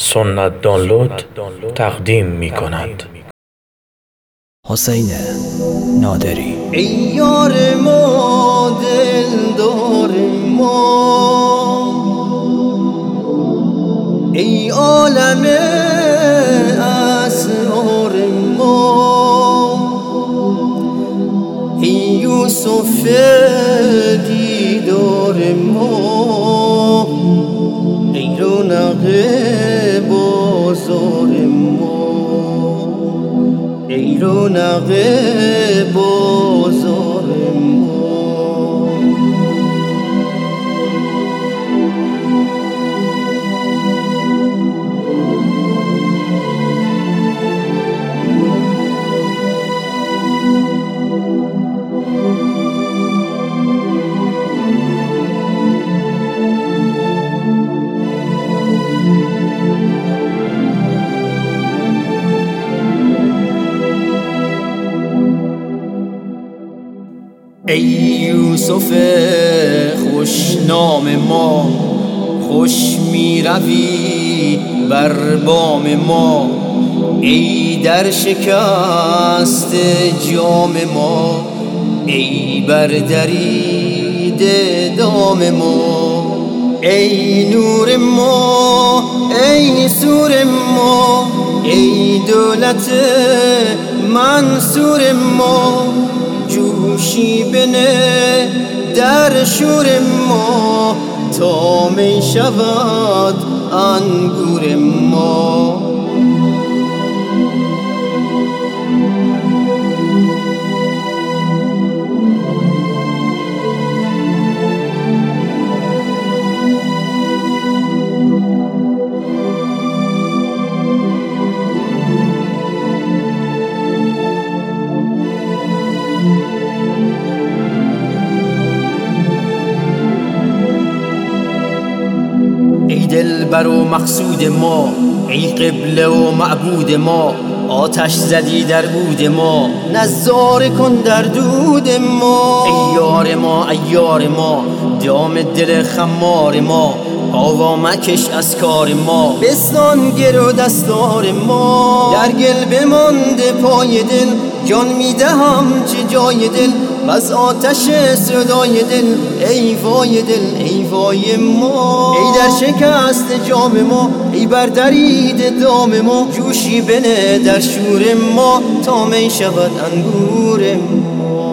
سنت دانلود تقدیم می کند حسین نادری. ای یار ما دلدار ما. ای عالم اسرار ما. ای یوسف دیدار ما. ای رونق ای رونق بازار ای یوسف خوش نام ما خوش می روی بر بام ما. ای در شکست جام ما ای بر درید دام ما. ای نور ما ای سور ما ای دولت منصور ما. جوشی بنه در شور ما تا می شود انگور ما. دلبر و مقصود ما ای قبله و معبود ما آتش زدی در بود ما. نظاره کن در دود ما. ای یار ما ای یار ما دام دل خمار ما. آوا مکش از کار ما. بستان گرو دستار ما. در گل بمانده پای دل جان می‌دهم چه جای دل بس آتش صدای دل ای وای دل ای وای ما. ای در شکست جام ما ای بر درید دام ما جوشی بنه در شور ما تا می شود انگور ما.